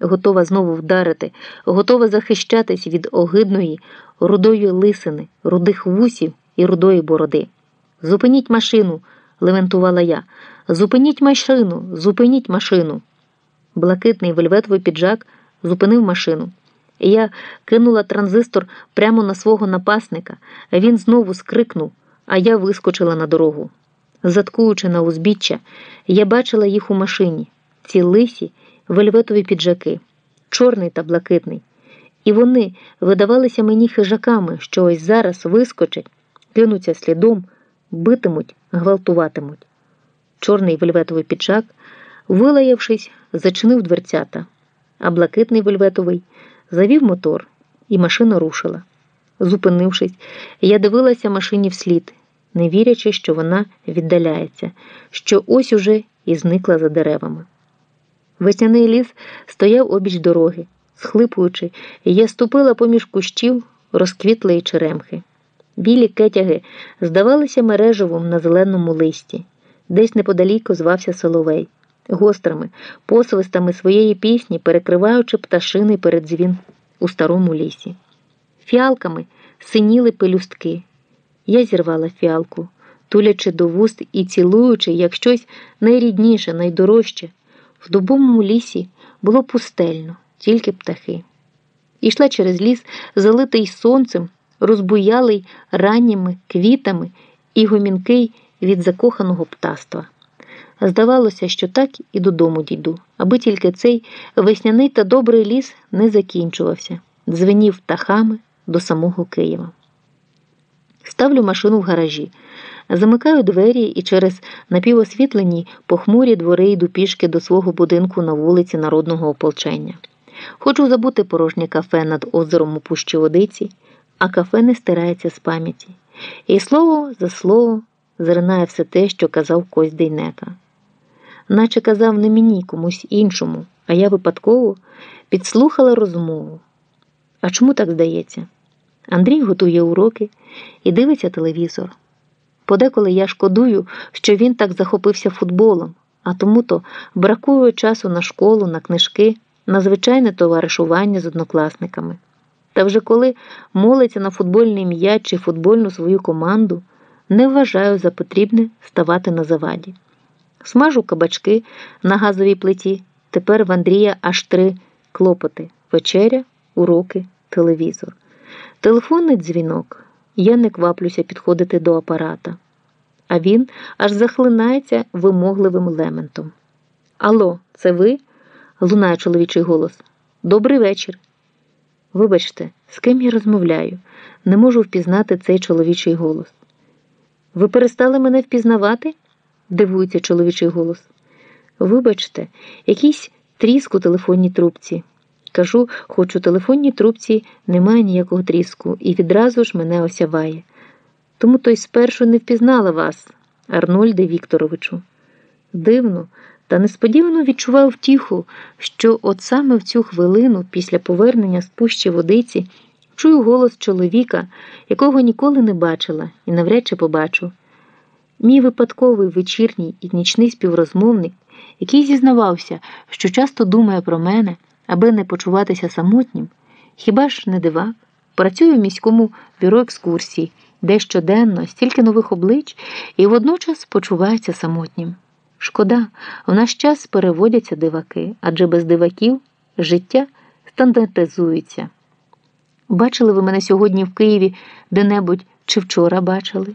готова знову вдарити, готова захищатись від огидної, рудої лисини, рудих вусів і рудої бороди. Зупиніть машину, лементувала я. Зупиніть машину, зупиніть машину. Блакитний вельветовий піджак зупинив машину. Я кинула транзистор прямо на свого напасника, він знову скрикнув, а я вискочила на дорогу. Заткуючи на узбіччя, я бачила їх у машині, ці лисі, вельветові піджаки, чорний та блакитний. І вони видавалися мені хижаками, що ось зараз вискочать, кинуться слідом, битимуть, гвалтуватимуть. Чорний вельветовий піджак, вилаявшись, зачинив дверцята, а блакитний вельветовий завів мотор, і машина рушила. Зупинившись, я дивилася машині вслід, не вірячи, що вона віддаляється, що ось уже і зникла за деревами. Весняний ліс стояв обіч дороги, схлипуючи, і я ступила поміж кущів розквітлої черемхи. Білі кетяги здавалися мережевом на зеленому листі, десь неподалік озвався соловей, гострими посвистами своєї пісні, перекриваючи пташиний передзвін у старому лісі. Фіалками синіли пелюстки. Я зірвала фіалку, тулячи до вуст і цілуючи, як щось найрідніше, найдорожче. В дубовому лісі було пустельно, тільки птахи. Ішла через ліс, залитий сонцем, розбуялий ранніми квітами і гомінкий від закоханого птаства. Здавалося, що так і додому дійду, аби тільки цей весняний та добрий ліс не закінчувався, дзвенів птахами до самого Києва. Ставлю машину в гаражі, замикаю двері і через напівосвітлені похмурі двори йду пішки до свого будинку на вулиці Народного ополчення. Хочу забути порожнє кафе над озером у пущі водиці, а кафе не стирається з пам'яті. І слово за слово зринає все те, що казав Кость Дейнека. Наче казав не мені, комусь іншому, а я випадково підслухала розмову. А чому так здається? Андрій готує уроки і дивиться телевізор. Подеколи я шкодую, що він так захопився футболом, а тому то бракує часу на школу, на книжки, на звичайне товаришування з однокласниками. Та вже коли молиться на футбольний м'яч чи футбольну свою команду, не вважаю за потрібне ставати на заваді. Смажу кабачки на газовій плиті. Тепер в Андрія аж три клопоти вечеря, уроки, телевізор. Телефонний дзвінок. Я не кваплюся підходити до апарата. А він аж захлинається вимогливим лементом. Алло, це ви? лунає чоловічий голос. Добрий вечір. Вибачте, з ким я розмовляю, не можу впізнати цей чоловічий голос. Ви перестали мене впізнавати? дивується чоловічий голос. Вибачте, якийсь тріск у телефонній трубці. Кажу, хоч у телефонній трубці немає ніякого тріску, і відразу ж мене осяває. Тому той спершу не впізнала вас, Арнольде Вікторовичу. Дивно, та несподівано відчував втіху, що от саме в цю хвилину, після повернення з пущі водиці, чую голос чоловіка, якого ніколи не бачила і навряд чи побачу. Мій випадковий вечірній і нічний співрозмовник, який зізнавався, що часто думає про мене, аби не почуватися самотнім, хіба ж не дивак, працює в міському бюро екскурсій, де щоденно стільки нових облич і водночас почувається самотнім. Шкода, в наш час переводяться диваки, адже без диваків життя стандартизується. Бачили ви мене сьогодні в Києві де-небудь чи вчора бачили?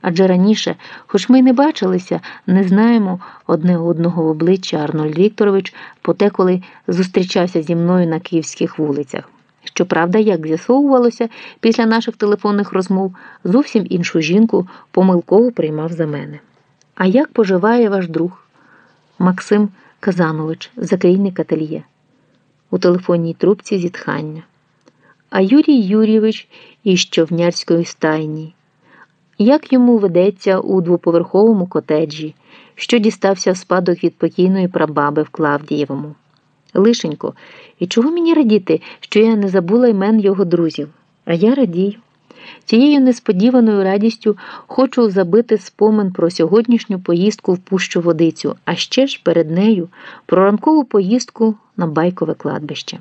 Адже раніше, хоч ми й не бачилися, не знаємо одне одного в обличчя Арнольд Вікторович потеколи зустрічався зі мною на київських вулицях. Щоправда, як з'ясовувалося, після наших телефонних розмов зовсім іншу жінку помилково приймав за мене. А як поживає ваш друг? Максим Казанович, закрійник ательє. У телефонній трубці зітхання. А Юрій Юрійович із Човнярської стайні. Як йому ведеться у двоповерховому котеджі, що дістався в спадок від покійної прабаби в Клавдієвому? Лишенько, і чого мені радіти, що я не забула імен його друзів? А я радію. Цією несподіваною радістю хочу забити спомин про сьогоднішню поїздку в пущу водицю, а ще ж перед нею про ранкову поїздку на байкове кладбище.